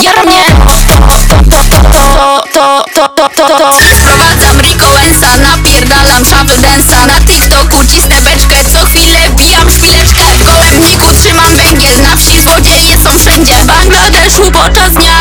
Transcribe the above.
ogarnie To, to, to, napierdalam szafę densa. Na TikToku cisnę beczkę, co chwilę bijam szpileczkę W gołębniku trzymam węgiel, na wsi złodzieje są wszędzie. Bangladeszu podczas dnia